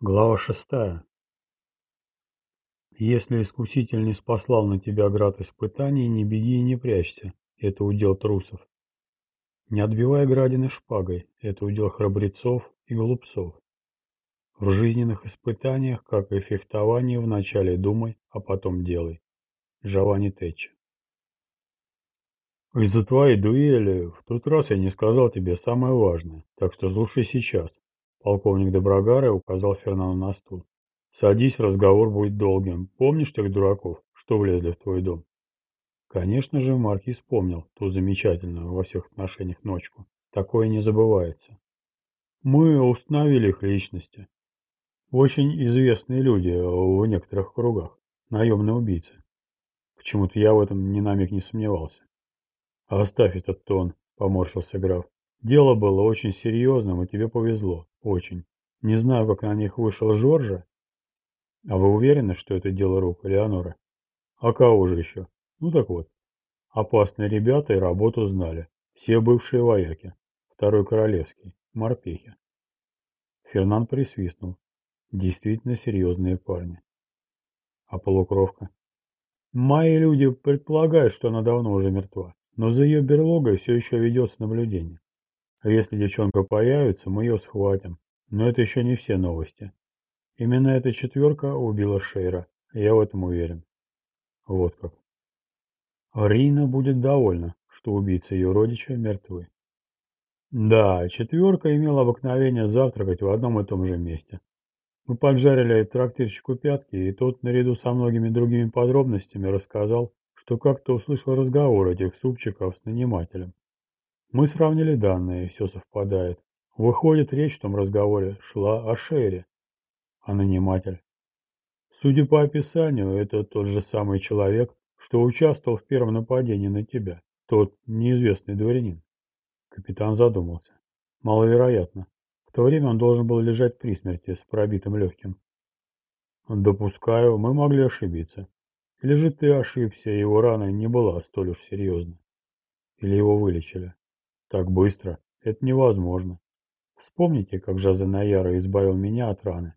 Глава шестая. Если искуситель не спаслал на тебя град испытаний, не беги и не прячься, это удел трусов. Не отбивай градины шпагой, это удел храбрецов и глупцов. В жизненных испытаниях, как и фехтовании, вначале думай, а потом делай. Джованни Тэтча. Из-за твоей дуэли в тот раз я не сказал тебе самое важное, так что слушай сейчас. Полковник Доброгары указал Фернану на стул. «Садись, разговор будет долгим. Помнишь тех дураков, что влезли в твой дом?» Конечно же, Маркиз помнил ту замечательную во всех отношениях ночку. Такое не забывается. Мы установили их личности. Очень известные люди в некоторых кругах. Наемные убийцы. Почему-то я в этом ни на миг не сомневался. «Оставь этот тон», — поморщился граф. «Дело было очень серьезным, и тебе повезло. Очень. Не знаю, как на них вышел Жоржа. А вы уверены, что это дело рук Элеонора? А кого же еще? Ну так вот. Опасные ребята и работу знали. Все бывшие вояки. Второй королевский. Морпехи. Фернан присвистнул. Действительно серьезные парни. А полукровка? Мои люди предполагают, что она давно уже мертва. Но за ее берлогой все еще ведется наблюдение. А если девчонка появится, мы ее схватим. Но это еще не все новости. Именно эта четверка убила Шейра. Я в этом уверен. Вот как. Рина будет довольна, что убийцы ее родича мертвы. Да, четверка имела обыкновение завтракать в одном и том же месте. Мы поджарили трактирщику пятки, и тот, наряду со многими другими подробностями, рассказал, что как-то услышал разговор этих супчиков с нанимателем. Мы сравнили данные, все совпадает. Выходит, речь в том разговоре шла о Шере. А наниматель? Судя по описанию, это тот же самый человек, что участвовал в первом нападении на тебя. Тот неизвестный дворянин. Капитан задумался. Маловероятно. В то время он должен был лежать при смерти с пробитым легким. Допускаю, мы могли ошибиться. Или же ты ошибся, и его рана не была столь уж серьезной. Или его вылечили. Так быстро. Это невозможно. Вспомните, как Жазанаяра избавил меня от раны.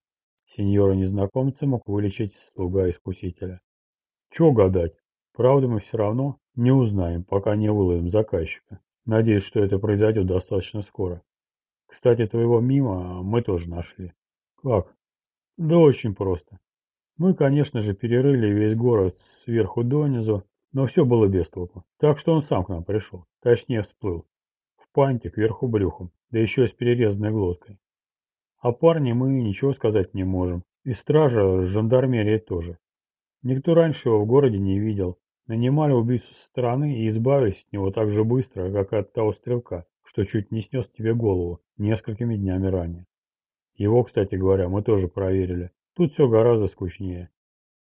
Сеньора-незнакомца мог вылечить слуга-искусителя. Чего гадать? Правда мы все равно не узнаем, пока не выловим заказчика. Надеюсь, что это произойдет достаточно скоро. Кстати, твоего мимо мы тоже нашли. Как? Да очень просто. Мы, конечно же, перерыли весь город сверху донизу, но все было без толку. Так что он сам к нам пришел. Точнее, всплыл пантик кверху брюхом, да еще с перерезанной глоткой. О парне мы ничего сказать не можем. И стража, жандармерия тоже. Никто раньше его в городе не видел. Нанимали убийцу со стороны и избавились от него так же быстро, как от того стрелка, что чуть не снес тебе голову несколькими днями ранее. Его, кстати говоря, мы тоже проверили. Тут все гораздо скучнее.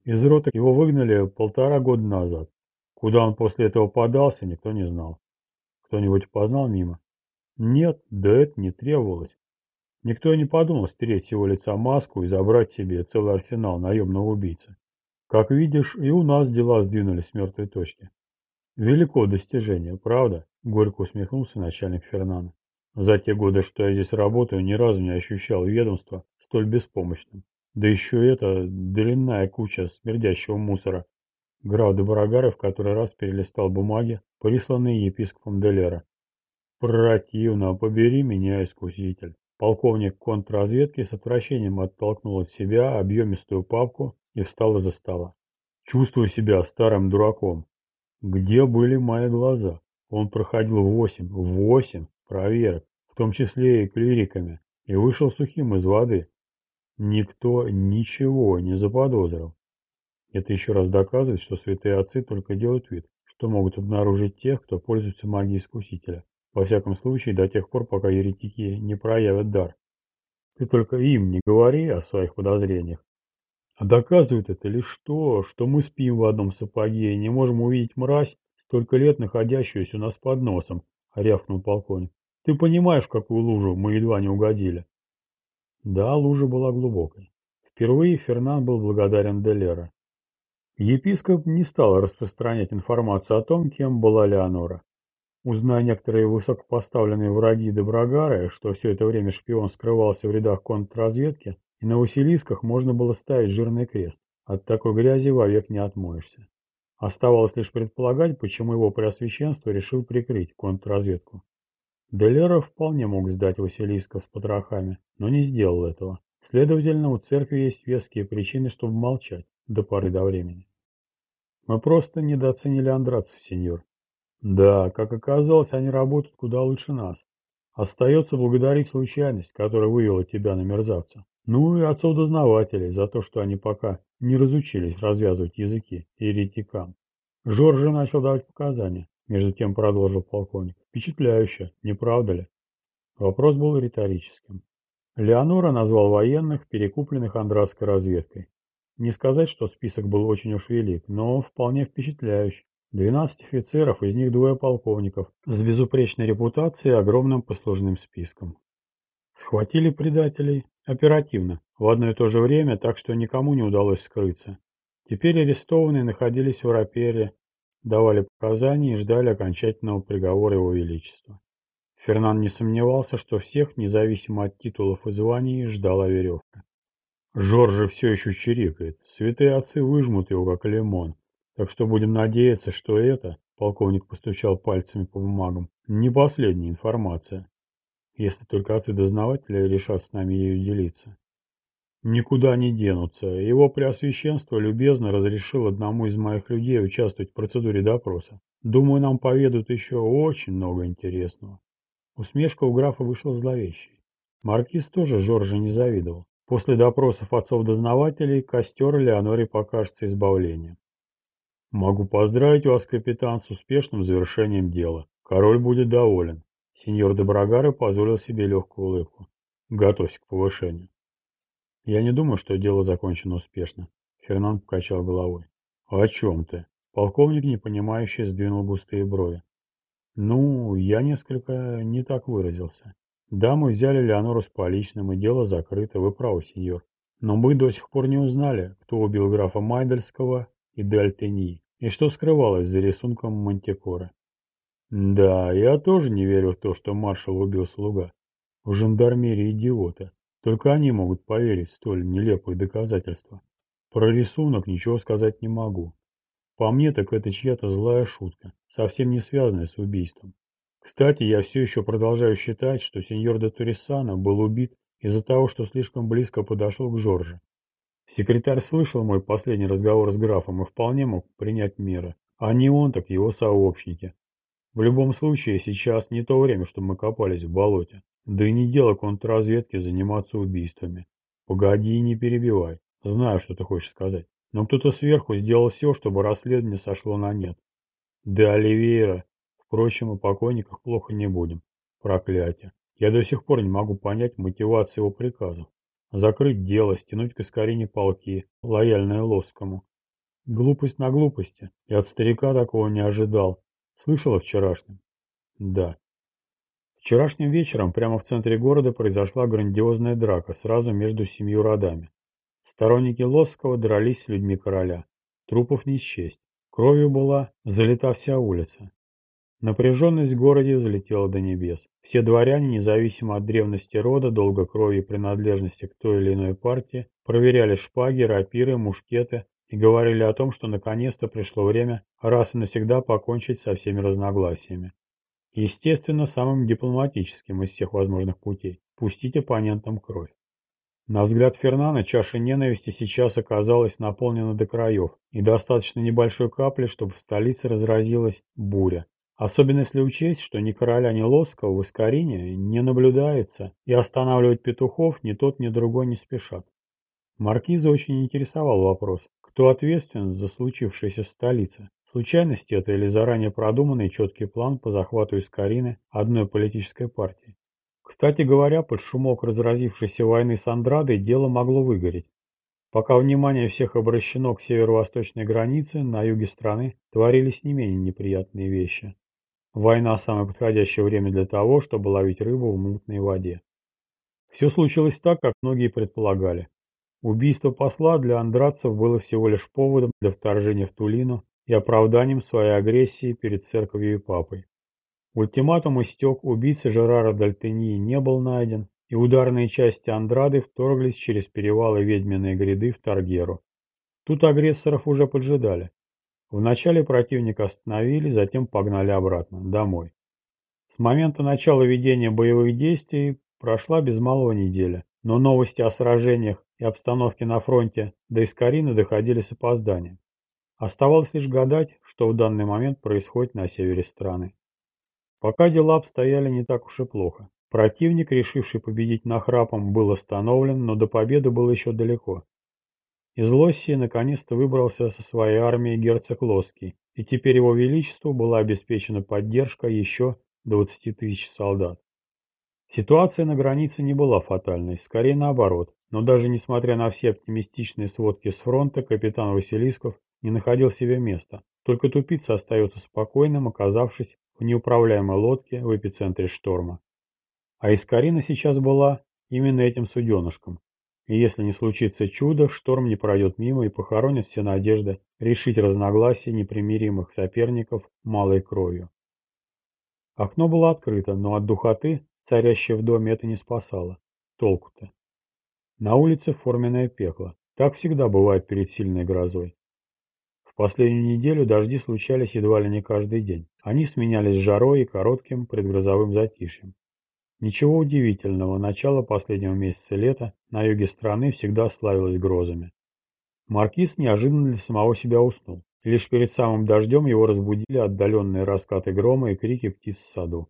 Из рота его выгнали полтора года назад. Куда он после этого подался, никто не знал. Кто-нибудь познал мимо? Нет, да это не требовалось. Никто не подумал стереть с его лица маску и забрать себе целый арсенал наемного убийцы. Как видишь, и у нас дела сдвинулись с мертвой точки. Велико достижение, правда? Горько усмехнулся начальник Фернана. За те годы, что я здесь работаю, ни разу не ощущал ведомства столь беспомощным. Да еще это длинная куча смердящего мусора, Граф Доброгары в который раз перелистал бумаги, присланные епископом Делера. «Противно, побери меня, искуситель!» Полковник контрразведки с отвращением оттолкнул от себя объемистую папку и встал из-за стола. «Чувствую себя старым дураком. Где были мои глаза? Он проходил восемь, восемь проверок, в том числе и клириками, и вышел сухим из воды. Никто ничего не заподозрил. Это еще раз доказывает, что святые отцы только делают вид, что могут обнаружить тех, кто пользуется магией искусителя. Во всяком случае, до тех пор, пока еретики не проявят дар. Ты только им не говори о своих подозрениях. А доказывает это лишь то, что мы спим в одном сапоге и не можем увидеть мразь, столько лет находящуюся у нас под носом, — рявкнул полковник. Ты понимаешь, в какую лужу мы едва не угодили? Да, лужа была глубокой. Впервые Фернан был благодарен Делера. Епископ не стал распространять информацию о том, кем была Леонора. Узная некоторые высокопоставленные враги Доброгары, что все это время шпион скрывался в рядах контрразведки, и на Василисках можно было ставить жирный крест. От такой грязи вовек не отмоешься. Оставалось лишь предполагать, почему его преосвященство решил прикрыть контрразведку. Делера вполне мог сдать Василисков с потрохами, но не сделал этого. Следовательно, у церкви есть веские причины, чтобы молчать до поры до времени. Мы просто недооценили андрацев, сеньор. Да, как оказалось, они работают куда лучше нас. Остается благодарить случайность, которая вывела тебя на мерзавца. Ну и отцов-дознавателей за то, что они пока не разучились развязывать языки еретикам. Жоржи начал давать показания. Между тем продолжил полковник. Впечатляюще, не правда ли? Вопрос был риторическим. Леонора назвал военных, перекупленных андратской разведкой. Не сказать, что список был очень уж велик, но вполне впечатляющий. 12 офицеров, из них двое полковников, с безупречной репутацией и огромным послужным списком. Схватили предателей оперативно, в одно и то же время, так что никому не удалось скрыться. Теперь арестованные находились в Рапере, давали показания и ждали окончательного приговора его величества. Фернан не сомневался, что всех, независимо от титулов и званий, ждала веревка. Жоржа все еще чирикает. Святые отцы выжмут его, как лимон. Так что будем надеяться, что это, полковник постучал пальцами по бумагам, не последняя информация. Если только отцы-дознаватели решат с нами ею делиться. Никуда не денутся. Его преосвященство любезно разрешил одному из моих людей участвовать в процедуре допроса. Думаю, нам поведут еще очень много интересного. Усмешка у графа вышла зловещей. Маркиз тоже Жоржа не завидовал. После допросов отцов-дознавателей костер Леоноре покажется избавлением. Могу поздравить вас, капитан, с успешным завершением дела. Король будет доволен. Сеньор Доброгары позволил себе легкую улыбку. Готовься к повышению. Я не думаю, что дело закончено успешно. Фернанд покачал головой. О чем ты? Полковник, непонимающе, сдвинул густые брови. Ну, я несколько не так выразился. Да, мы взяли Леонору с поличным, и дело закрыто, вы правы, сеньор. Но мы до сих пор не узнали, кто убил графа Майдельского и Дальтени, и что скрывалось за рисунком Мантикора. Да, я тоже не верю в то, что маршал убил слуга. В жандармерии идиоты. Только они могут поверить в столь нелепые доказательства. Про рисунок ничего сказать не могу. По мне, так это чья-то злая шутка, совсем не связанная с убийством. Кстати, я все еще продолжаю считать, что сеньор де Турисана был убит из-за того, что слишком близко подошел к Жорже. Секретарь слышал мой последний разговор с графом и вполне мог принять меры. А не он, так его сообщники. В любом случае, сейчас не то время, чтобы мы копались в болоте. Да и не дело контрразведки заниматься убийствами. Погоди и не перебивай. Знаю, что ты хочешь сказать. Но кто-то сверху сделал все, чтобы расследование сошло на нет. Да Оливейра Впрочем, о покойниках плохо не будем. Проклятие. Я до сих пор не могу понять мотивацию его приказов. Закрыть дело, стянуть к Искарине полки, лояльное Лосскому. Глупость на глупости. И от старика такого не ожидал. Слышала вчерашнем? Да. Вчерашним вечером прямо в центре города произошла грандиозная драка сразу между семью родами. Сторонники Лосского дрались с людьми короля. Трупов не счесть. Кровью была залита вся улица. Напряженность в городе взлетела до небес. Все дворяне, независимо от древности рода, долга крови и принадлежности к той или иной партии, проверяли шпаги, рапиры, мушкеты и говорили о том, что наконец-то пришло время раз и навсегда покончить со всеми разногласиями. Естественно, самым дипломатическим из всех возможных путей – пустить оппонентам кровь. На взгляд Фернана чаша ненависти сейчас оказалась наполнена до краев, и достаточно небольшой капли, чтобы в столице разразилась буря, Особенно если учесть, что ни короля, ни Лоскова в Искарине не наблюдается, и останавливать петухов ни тот, ни другой не спешат. Маркиза очень интересовал вопрос, кто ответственен за случившееся в столице. Случайность это или заранее продуманный четкий план по захвату Искарины одной политической партии. Кстати говоря, под шумок разразившейся войны с Андрадой дело могло выгореть. Пока внимание всех обращено к северо-восточной границе, на юге страны творились не менее неприятные вещи. Война – самое подходящее время для того, чтобы ловить рыбу в мутной воде. Все случилось так, как многие предполагали. Убийство посла для андрадцев было всего лишь поводом для вторжения в Тулину и оправданием своей агрессии перед церковью и папой. Ультиматум истек, убийца Жерара Дальтении не был найден, и ударные части Андрады вторглись через перевалы Ведьминой гряды в Таргеру. Тут агрессоров уже поджидали. Вначале противника остановили, затем погнали обратно, домой. С момента начала ведения боевых действий прошла без малого неделя, но новости о сражениях и обстановке на фронте до Искарина доходили с опозданием. Оставалось лишь гадать, что в данный момент происходит на севере страны. Пока дела обстояли не так уж и плохо. Противник, решивший победить нахрапом, был остановлен, но до победы было еще далеко. Из Лоссии наконец-то выбрался со своей армией герцог Лосский, и теперь его величеству была обеспечена поддержка еще 20 тысяч солдат. Ситуация на границе не была фатальной, скорее наоборот, но даже несмотря на все оптимистичные сводки с фронта, капитан Василисков не находил себе места. Только тупица остается спокойным, оказавшись в неуправляемой лодке в эпицентре шторма. А Искарина сейчас была именно этим суденышком. И если не случится чудо, шторм не пройдет мимо и похоронит все надежды решить разногласия непримиримых соперников малой кровью. Окно было открыто, но от духоты, царящей в доме, это не спасало. Толку-то. На улице форменное пекло. Так всегда бывает перед сильной грозой. В последнюю неделю дожди случались едва ли не каждый день. Они сменялись жарой и коротким предгрозовым затишьем. Ничего удивительного, начало последнего месяца лета на юге страны всегда славилось грозами. Маркиз неожиданно для самого себя уснул. Лишь перед самым дождем его разбудили отдаленные раскаты грома и крики птиц в саду.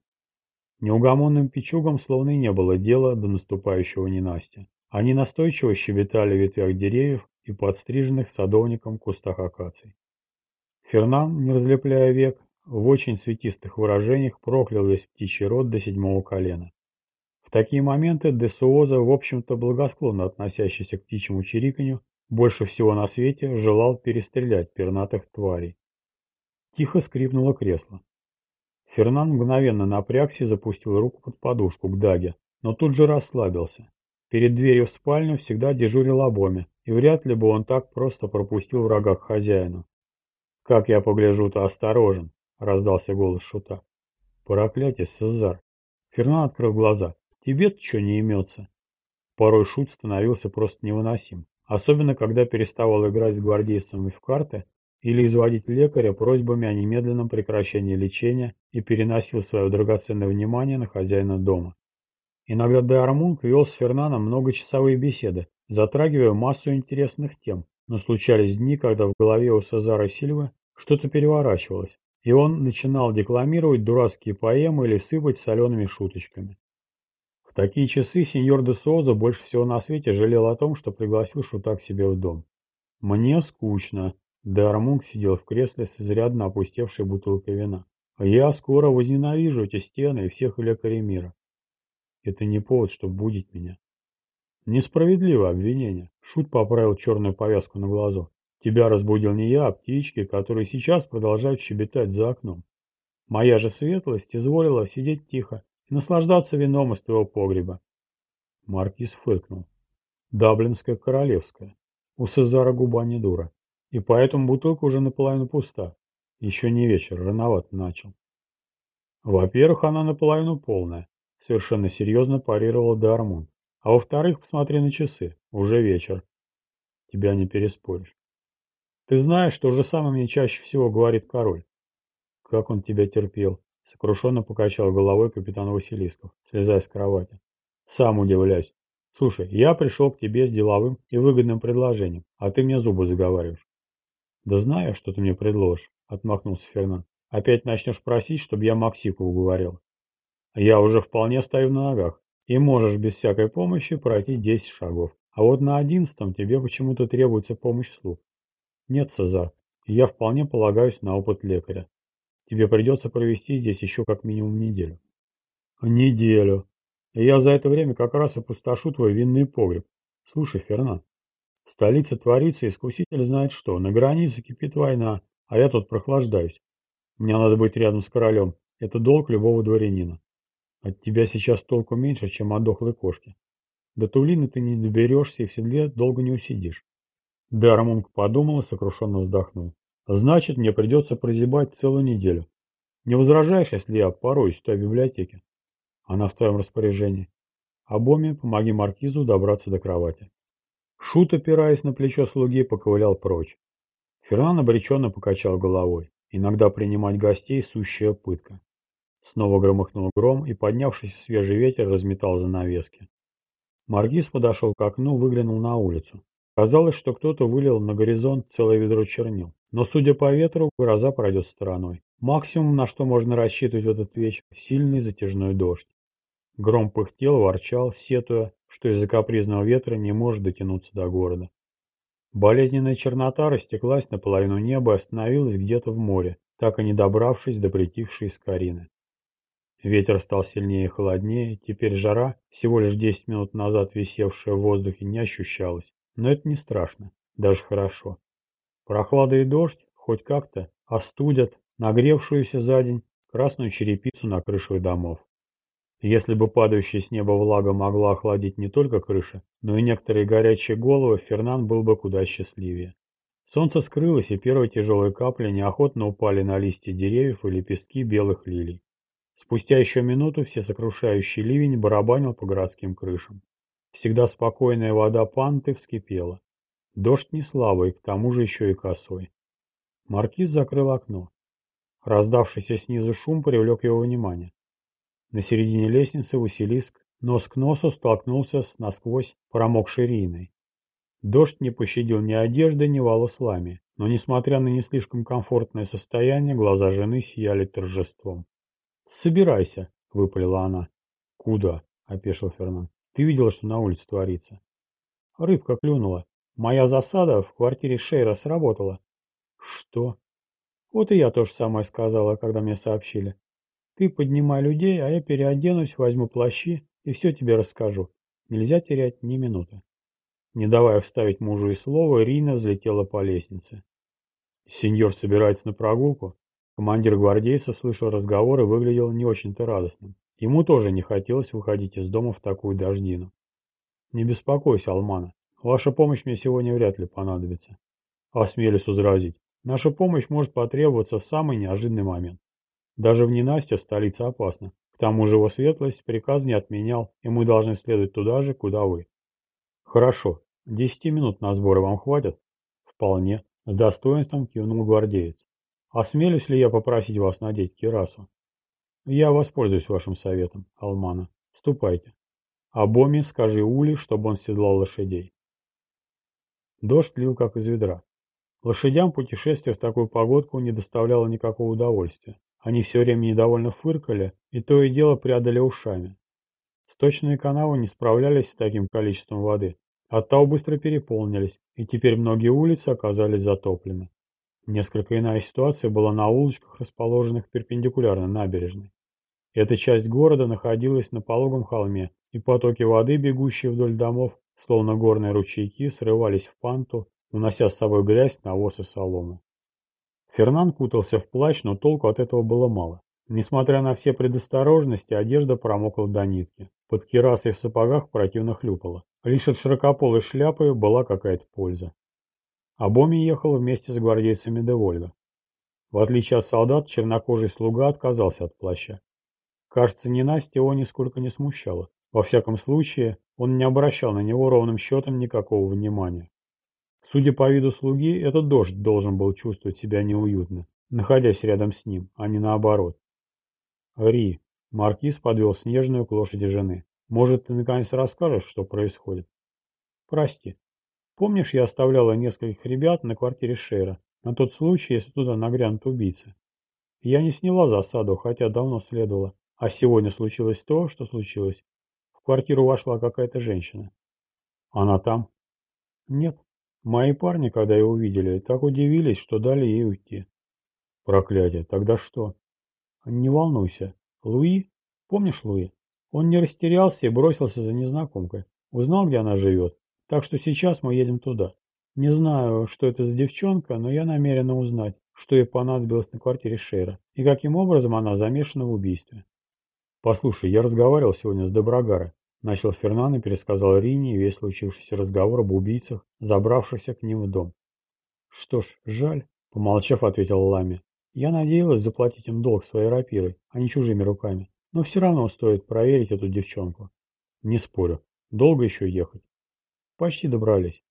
Неугомонным печугам словно и не было дела до наступающего ненастья. Они настойчиво щебетали в ветвях деревьев и подстриженных садовником кустах акаций. Фернан, не разлепляя век, в очень цветистых выражениях проклял весь птичий род до седьмого колена. В такие моменты Десуоза, в общем-то благосклонно относящийся к птичьему чириканью, больше всего на свете желал перестрелять пернатых тварей. Тихо скрипнуло кресло. Фернан мгновенно напрягся и запустил руку под подушку к Даге, но тут же расслабился. Перед дверью в спальню всегда дежурил Абоми, и вряд ли бы он так просто пропустил врага к хозяину. «Как я погляжу, то осторожен», — раздался голос Шута. «Проклятие, Сезар!» Фернан открыл глаза. «Тебе-то что не имется?» Порой Шут становился просто невыносим, особенно когда переставал играть с гвардейцами в карты или изводить лекаря просьбами о немедленном прекращении лечения и переносил свое драгоценное внимание на хозяина дома. Иногда Деармунг вел с Фернаном многочасовые беседы, затрагивая массу интересных тем, но случались дни, когда в голове у Сезара Сильвы что-то переворачивалось, и он начинал декламировать дурацкие поэмы или сыпать солеными шуточками. В такие часы сеньор де Соза больше всего на свете жалел о том, что пригласил шута к себе в дом. «Мне скучно», — Деармунг сидел в кресле с изрядно опустевшей бутылкой вина. «Я скоро возненавижу эти стены и всех лекарей мира. Это не повод, чтобы будить меня. Несправедливое обвинение. Шут поправил черную повязку на глазу. Тебя разбудил не я, а птички, которые сейчас продолжают щебетать за окном. Моя же светлость изволила сидеть тихо и наслаждаться вином из твоего погреба. Маркиз фыркнул. Даблинская королевская. У Сезара губа не дура. И поэтому бутылка уже наполовину пуста. Еще не вечер, рановато начал. Во-первых, она наполовину полная. Совершенно серьезно парировал Дармун. А во-вторых, посмотри на часы. Уже вечер. Тебя не переспоришь. Ты знаешь, что же самое мне чаще всего говорит король. Как он тебя терпел. Сокрушенно покачал головой капитан Василисков, слезая с кровати. Сам удивляюсь. Слушай, я пришел к тебе с деловым и выгодным предложением, а ты мне зубы заговариваешь. Да знаю, что ты мне предложишь, отмахнулся Фернанд. Опять начнешь просить, чтобы я Максику уговорил. Я уже вполне стою на ногах, и можешь без всякой помощи пройти 10 шагов. А вот на одиннадцатом тебе почему-то требуется помощь слуг. Нет, Сазар, я вполне полагаюсь на опыт лекаря. Тебе придется провести здесь еще как минимум неделю. Неделю. Я за это время как раз опустошу твой винный погреб. Слушай, Фернан, в столице творится искуситель знает что. На границе кипит война, а я тут прохлаждаюсь. Мне надо быть рядом с королем. Это долг любого дворянина. От тебя сейчас толку меньше, чем от дохлой кошки. До Тулины ты не доберешься и в седле долго не усидишь. Дармунг подумал и сокрушенно вздохнул. Значит, мне придется прозябать целую неделю. Не возражаешь, если я пороюсь в той библиотеке? Она в твоем распоряжении. Обоми помоги маркизу добраться до кровати. Шут, опираясь на плечо слуги, поковылял прочь. Фернан обреченно покачал головой. Иногда принимать гостей – сущая пытка. Снова громыхнул гром, и поднявшийся свежий ветер разметал занавески. Маргиз подошел к окну, выглянул на улицу. Казалось, что кто-то вылил на горизонт целое ведро чернил. Но, судя по ветру, гроза пройдет стороной. Максимум, на что можно рассчитывать в этот вечер – сильный затяжной дождь. Гром пыхтел, ворчал, сетуя, что из-за капризного ветра не может дотянуться до города. Болезненная чернота растеклась наполовину неба и остановилась где-то в море, так и не добравшись до притихшей Скорины. Ветер стал сильнее и холоднее, теперь жара, всего лишь 10 минут назад висевшая в воздухе, не ощущалась. Но это не страшно, даже хорошо. Прохлада и дождь хоть как-то остудят нагревшуюся за день красную черепицу на крышах домов. Если бы падающая с неба влага могла охладить не только крыши, но и некоторые горячие головы, Фернан был бы куда счастливее. Солнце скрылось, и первые тяжелые капли неохотно упали на листья деревьев и лепестки белых лилий. Спустя еще минуту все сокрушающий ливень барабанил по городским крышам. Всегда спокойная вода панты вскипела. Дождь не слабый, к тому же еще и косой. Маркиз закрыл окно. Раздавшийся снизу шум привлек его внимание. На середине лестницы Василиск нос к носу столкнулся с насквозь промокшей Риной. Дождь не пощадил ни одежды, ни волос лами, но, несмотря на не слишком комфортное состояние, глаза жены сияли торжеством. «Собирайся», — выпалила она. «Куда?» — опешил Фернан. «Ты видела, что на улице творится?» Рыбка клюнула. Моя засада в квартире Шейра сработала. Что? Вот и я то же самое сказала, когда мне сообщили. Ты поднимай людей, а я переоденусь, возьму плащи и все тебе расскажу. Нельзя терять ни минуты. Не давая вставить мужу и слова, Рина взлетела по лестнице. Сеньор собирается на прогулку? Командир гвардейцев слышал разговор и выглядел не очень-то радостным. Ему тоже не хотелось выходить из дома в такую дождину. «Не беспокойся, Алмана. Ваша помощь мне сегодня вряд ли понадобится». Осмелюсь возразить. Наша помощь может потребоваться в самый неожиданный момент. Даже в ненастье в столице опасно. К тому же его светлость приказ не отменял, и мы должны следовать туда же, куда вы. Хорошо. Десяти минут на сборы вам хватит? Вполне. С достоинством кивнул гвардеец. Осмелюсь ли я попросить вас надеть кирасу? Я воспользуюсь вашим советом, Алмана. Ступайте. А Боми скажи Ули, чтобы он седлал лошадей. Дождь лил как из ведра. Лошадям путешествие в такую погодку не доставляло никакого удовольствия. Они все время недовольно фыркали, и то и дело прядали ушами. Сточные канавы не справлялись с таким количеством воды. Оттау быстро переполнились, и теперь многие улицы оказались затоплены. Несколько иная ситуация была на улочках, расположенных перпендикулярно набережной. Эта часть города находилась на пологом холме, и потоки воды, бегущие вдоль домов, словно горные ручейки, срывались в панту, унося с собой грязь, навоз и солому. Фернан кутался в плащ, но толку от этого было мало. Несмотря на все предосторожности, одежда промокла до нитки. Под кирасой в сапогах противно хлюпала. Лишь от широкополой шляпы была какая-то польза. Абоми ехал вместе с гвардейцами Девольга. В отличие от солдат, чернокожий слуга отказался от плаща. Кажется, ненастье его нисколько не смущало. Во всяком случае, он не обращал на него ровным счетом никакого внимания. Судя по виду слуги, этот дождь должен был чувствовать себя неуютно, находясь рядом с ним, а не наоборот. «Ри», — Маркиз подвел Снежную к лошади жены. «Может, ты наконец расскажешь, что происходит?» «Прости», Помнишь, я оставляла нескольких ребят на квартире Шейра, на тот случай, если туда нагрянут убийцы? Я не сняла засаду, хотя давно следовало. А сегодня случилось то, что случилось. В квартиру вошла какая-то женщина. Она там? Нет. Мои парни, когда ее увидели, так удивились, что дали ей уйти. Проклятие, тогда что? Не волнуйся. Луи? Помнишь Луи? Он не растерялся и бросился за незнакомкой. Узнал, где она живет, так что сейчас мы едем туда. Не знаю, что это за девчонка, но я намерена узнать, что ей понадобилось на квартире Шейра и каким образом она замешана в убийстве. Послушай, я разговаривал сегодня с Доброгарой. Начал Фернан и пересказал Рине весь случившийся разговор об убийцах, забравшихся к ним в дом. Что ж, жаль, помолчав, ответил Лами. Я надеялась заплатить им долг своей рапирой, а не чужими руками. Но все равно стоит проверить эту девчонку. Не спорю. Долго еще ехать? Почти добрались.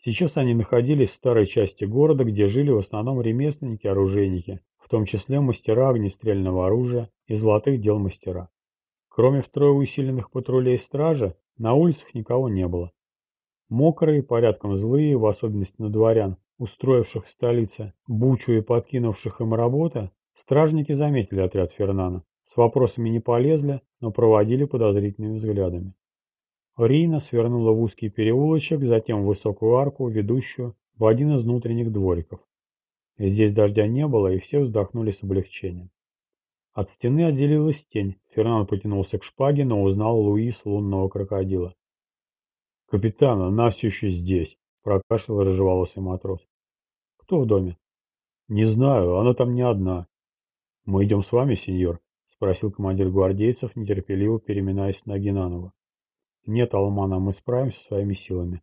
Сейчас они находились в старой части города, где жили в основном ремесленники-оружейники, в том числе мастера огнестрельного оружия и золотых дел мастера. Кроме втрое усиленных патрулей стража, на улицах никого не было. Мокрые, порядком злые, в особенности на дворян, устроивших в столице бучу и подкинувших им работы, стражники заметили отряд Фернана. С вопросами не полезли, но проводили подозрительными взглядами. Рина свернула в узкий переулочек, затем в высокую арку, ведущую в один из внутренних двориков. Здесь дождя не было, и все вздохнули с облегчением. От стены отделилась тень. Фернан потянулся к шпаге, но узнал Луис лунного крокодила. «Капитан, она все еще здесь», — прокашлял рыжеволосый матрос. «Кто в доме?» «Не знаю, она там не одна». «Мы идем с вами, сеньор?» — спросил командир гвардейцев, нетерпеливо переминаясь ноги на ногу. Нет, Алмана, мы справимся своими силами.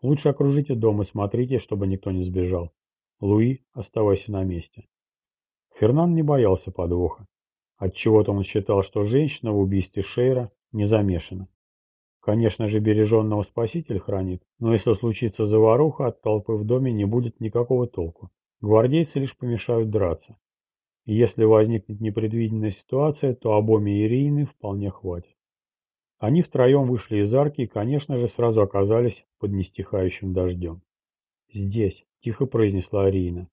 Лучше окружите дом и смотрите, чтобы никто не сбежал. Луи, оставайся на месте. Фернан не боялся подвоха. Отчего-то он считал, что женщина в убийстве Шейра не замешана. Конечно же, береженного спаситель хранит, но если случится заваруха, от толпы в доме не будет никакого толку. Гвардейцы лишь помешают драться. Если возникнет непредвиденная ситуация, то обоми Ирины вполне хватит. Они втроем вышли из арки и, конечно же, сразу оказались под нестихающим дождем. «Здесь», — тихо произнесла Арина.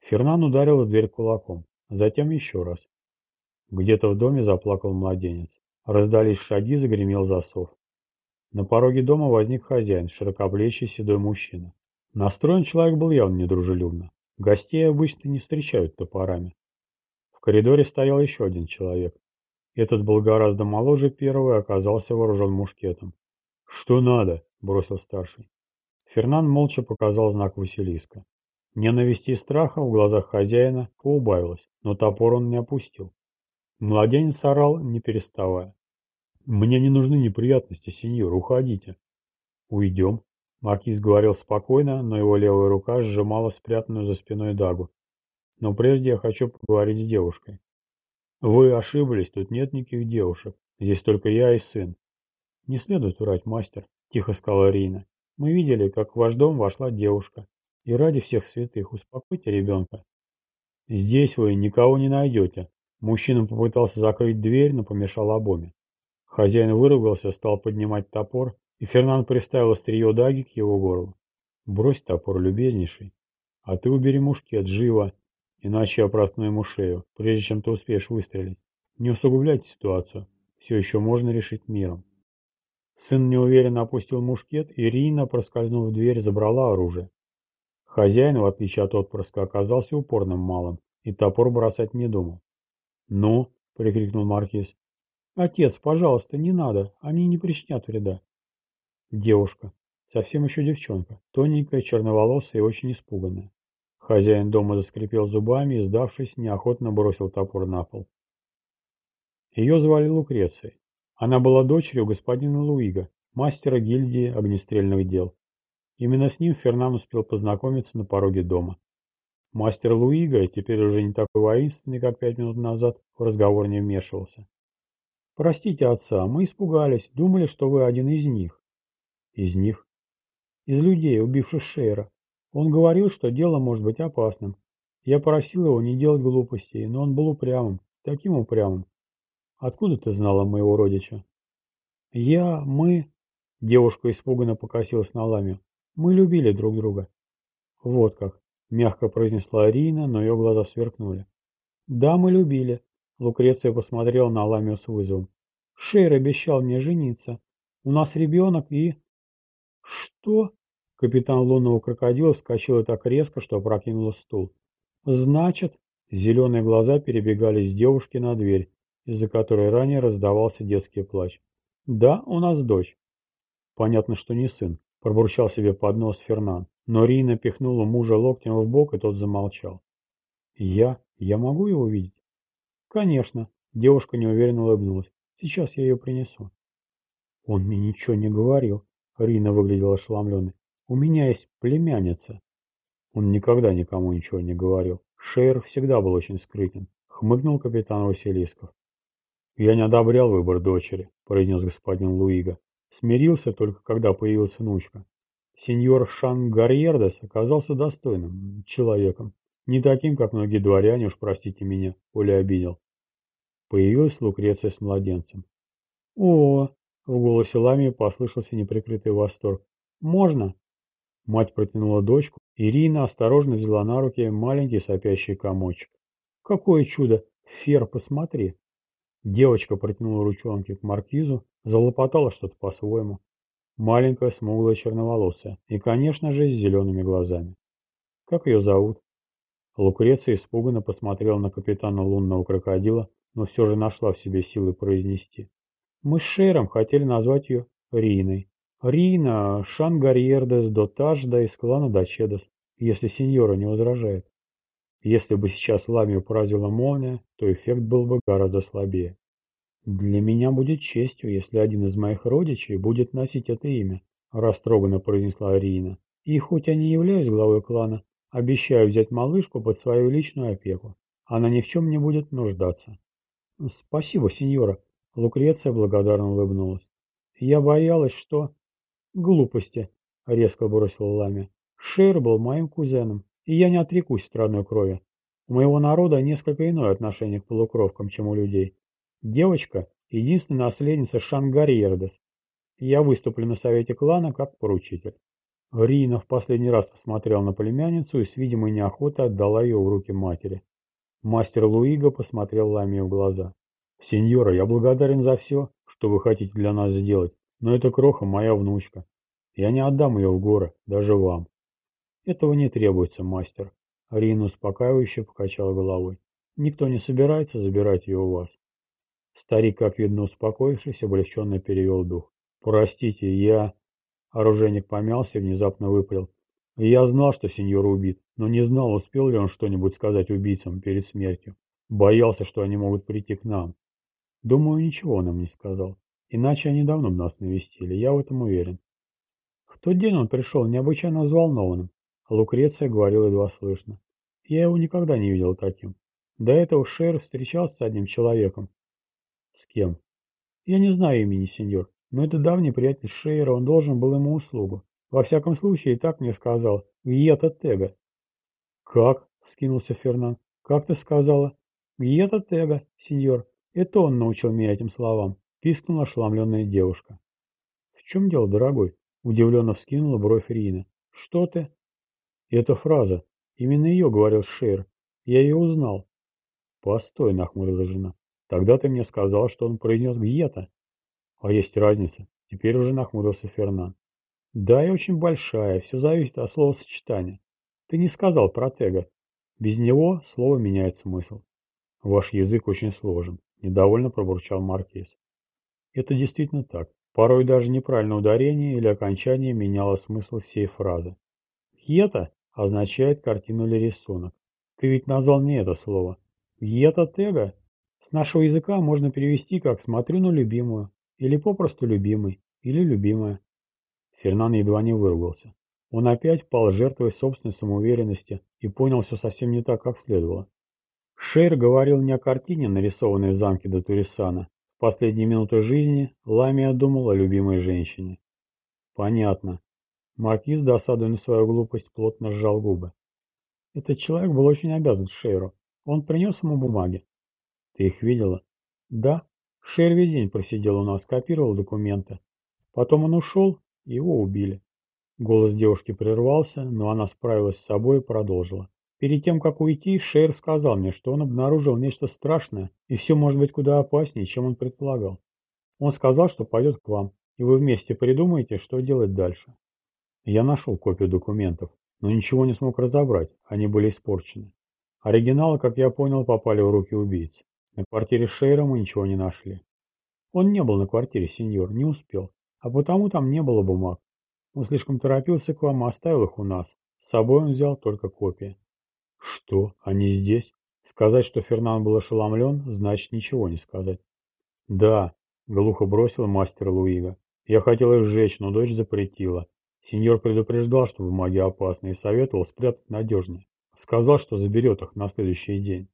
Фернан ударил в дверь кулаком, затем еще раз. Где-то в доме заплакал младенец. Раздались шаги, загремел засов. На пороге дома возник хозяин, широкоплечий седой мужчина. Настроен человек был явно недружелюбно. Гостей обычно не встречают топорами. В коридоре стоял еще один человек. Этот был гораздо моложе первого и оказался вооружен мушкетом. «Что надо?» – бросил старший. Фернан молча показал знак Василиска. Ненависти и страха в глазах хозяина поубавилось, но топор он не опустил. Младенец орал, не переставая. «Мне не нужны неприятности, сеньор, уходите». «Уйдем», — маркиз говорил спокойно, но его левая рука сжимала спрятанную за спиной дагу. «Но прежде я хочу поговорить с девушкой». Вы ошиблись, тут нет никаких девушек. Здесь только я и сын. Не следует врать, мастер, тихо сказала Рина. Мы видели, как в ваш дом вошла девушка. И ради всех святых успокойте ребенка. Здесь вы никого не найдете. Мужчина попытался закрыть дверь, но помешал обоме. Хозяин выругался, стал поднимать топор, и Фернан приставил острие даги к его горлу. «Брось топор, любезнейший, а ты убери мушкет, живо, Иначе я проткну ему шею, прежде чем ты успеешь выстрелить. Не усугубляйте ситуацию. Все еще можно решить миром. Сын неуверенно опустил мушкет, и Рина, проскользнув в дверь, забрала оружие. Хозяин, в отличие от отпрыска, оказался упорным малым, и топор бросать не думал. «Ну?» — прикрикнул Маркиз. «Отец, пожалуйста, не надо, они не причинят вреда». Девушка, совсем еще девчонка, тоненькая, черноволосая и очень испуганная. Хозяин дома заскрипел зубами и, сдавшись, неохотно бросил топор на пол. Ее звали Лукрецией. Она была дочерью господина Луига, мастера гильдии огнестрельных дел. Именно с ним Фернан успел познакомиться на пороге дома. Мастер Луига, теперь уже не такой воинственный, как пять минут назад, в разговор не вмешивался. «Простите, отца, мы испугались, думали, что вы один из них». «Из них?» «Из людей, убивших Шейра. Он говорил, что дело может быть опасным. Я просил его не делать глупостей, но он был упрямым, таким упрямым. Откуда ты знала моего родича? Я, мы... Девушка испуганно покосилась на ламию. Мы любили друг друга. Вот как, мягко произнесла Арина, но ее глаза сверкнули. Да, мы любили. Лукреция посмотрела на ламию с вызовом. Шейр обещал мне жениться. У нас ребенок и... Что? Капитан лунного крокодила вскочил так резко, что опрокинул стул. «Значит...» Зеленые глаза перебегали с девушки на дверь, из-за которой ранее раздавался детский плач. «Да, у нас дочь». «Понятно, что не сын», — пробурчал себе под нос Фернан, но Рина пихнула мужа локтем в бок, и тот замолчал. «Я? Я могу его видеть?» «Конечно», — девушка неуверенно улыбнулась. «Сейчас я ее принесу». «Он мне ничего не говорил», — Рина выглядела ошеломленной. У меня есть племянница. Он никогда никому ничего не говорил. Шейр всегда был очень скрытен. Хмыкнул капитан Василисков. «Я не одобрял выбор дочери», — произнес господин Луига. «Смирился только, когда появилась внучка. Сеньор Шангарьердес оказался достойным человеком. Не таким, как многие дворяне, уж простите меня, Оля обидел. Появилась Лукреция с младенцем. «О!» — в голосе Ламии послышался неприкрытый восторг. «Можно?» Мать протянула дочку, Ирина осторожно взяла на руки маленький сопящий комочек. «Какое чудо! Фер, посмотри!» Девочка протянула ручонки к маркизу, залопотала что-то по-своему. Маленькая, смуглая, черноволосая. И, конечно же, с зелеными глазами. «Как ее зовут?» Лукреция испуганно посмотрела на капитана лунного крокодила, но все же нашла в себе силы произнести. «Мы с Шером хотели назвать ее Риной. Рина Шангарьердес Дотажда из клана Дачедос, если сеньора не возражает. Если бы сейчас Ламию поразила молния, то эффект был бы гораздо слабее. Для меня будет честью, если один из моих родичей будет носить это имя, растроганно произнесла Рина. И хоть я не являюсь главой клана, обещаю взять малышку под свою личную опеку. Она ни в чем не будет нуждаться. Спасибо, сеньора. Лукреция благодарно улыбнулась. Я боялась, что... Глупости, резко бросила Ламия. Шер был моим кузеном, и я не отрекусь страной крови. У моего народа несколько иное отношение к полукровкам, чем у людей. Девочка — единственная наследница Шангарьердес. Я выступлю на совете клана как поручитель. Рина в последний раз посмотрел на племянницу и с видимой неохотой отдала ее в руки матери. Мастер Луига посмотрел Ламию в глаза. «Сеньора, я благодарен за все, что вы хотите для нас сделать, но эта кроха моя внучка. Я не отдам ее в горы, даже вам». «Этого не требуется, мастер». Рина успокаивающе покачала головой. «Никто не собирается забирать ее у вас». Старик, как видно успокоившись, облегченно перевел дух. «Простите, я...» Оружейник помялся и внезапно выпалил. Я знал, что сеньор убит, но не знал, успел ли он что-нибудь сказать убийцам перед смертью. Боялся, что они могут прийти к нам. Думаю, ничего он им не сказал. Иначе они давно бы нас навестили, я в этом уверен. В тот день он пришел необычайно взволнованным. Лукреция говорила едва слышно. Я его никогда не видел таким. До этого Шер встречался с одним человеком. С кем? Я не знаю имени, сеньор, но это давний приятель Шейра, он должен был ему услугу. Во всяком случае, и так мне сказал. Гьета Тега. Как? Вскинулся Фернан. Как ты сказала? Гьета Тега, сеньор. Это он научил меня этим словам. Пискнула ошеломленная девушка. В чем дело, дорогой? Удивленно вскинула бровь Рина. Что ты? Это фраза. Именно ее говорил Шейр. Я ее узнал. Постой, нахмурила жена. Тогда ты мне сказал, что он произнес Гьета. А есть разница. Теперь уже нахмурился Фернан. Да, и очень большая, все зависит от словосочетания. Ты не сказал про тега. Без него слово меняет смысл. Ваш язык очень сложен, недовольно пробурчал Маркиз. Это действительно так. Порой даже неправильное ударение или окончание меняло смысл всей фразы. Гета означает картину или рисунок. Ты ведь назвал не это слово. Гета тега с нашего языка можно перевести как «смотрю на любимую» или попросту «любимый» или «любимая». Фернан едва не выругался. Он опять пал жертвой собственной самоуверенности и понял все совсем не так, как следовало. Шейр говорил не о картине, нарисованной в замке до Турисана. В последние минуты жизни Ламия думал о любимой женщине. Понятно. Маркиз, досадуя на свою глупость, плотно сжал губы. Этот человек был очень обязан Шейру. Он принес ему бумаги. Ты их видела? Да. Шейр весь день просидел у нас, копировал документы. Потом он ушел его убили. Голос девушки прервался, но она справилась с собой и продолжила. Перед тем, как уйти, Шейр сказал мне, что он обнаружил нечто страшное, и все может быть куда опаснее, чем он предполагал. Он сказал, что пойдет к вам, и вы вместе придумаете, что делать дальше. Я нашел копию документов, но ничего не смог разобрать, они были испорчены. Оригиналы, как я понял, попали в руки убийц. На квартире Шейра мы ничего не нашли. Он не был на квартире, сеньор, не успел. А потому там не было бумаг. Он слишком торопился к вам и оставил их у нас. С собой он взял только копии. Что? Они здесь? Сказать, что Фернан был ошеломлен, значит ничего не сказать. Да, глухо бросил мастер Луига. Я хотел их сжечь, но дочь запретила. Сеньор предупреждал, что бумаги опасны, и советовал спрятать надежнее. Сказал, что заберет их на следующий день.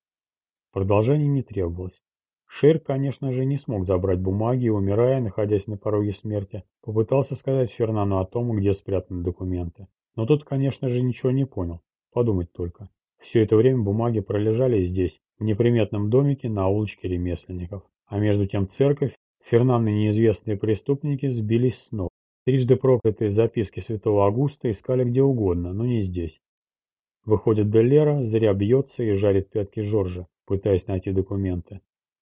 Продолжение не требовалось. Шер, конечно же, не смог забрать бумаги и, умирая, находясь на пороге смерти, попытался сказать Фернану о том, где спрятаны документы. Но тот, конечно же, ничего не понял. Подумать только. Все это время бумаги пролежали здесь, в неприметном домике на улочке ремесленников. А между тем церковь, Фернан и неизвестные преступники сбились с ног. Трижды проклятые записки святого Августа искали где угодно, но не здесь. Выходит, Деллера зря бьется и жарит пятки Жоржа, пытаясь найти документы.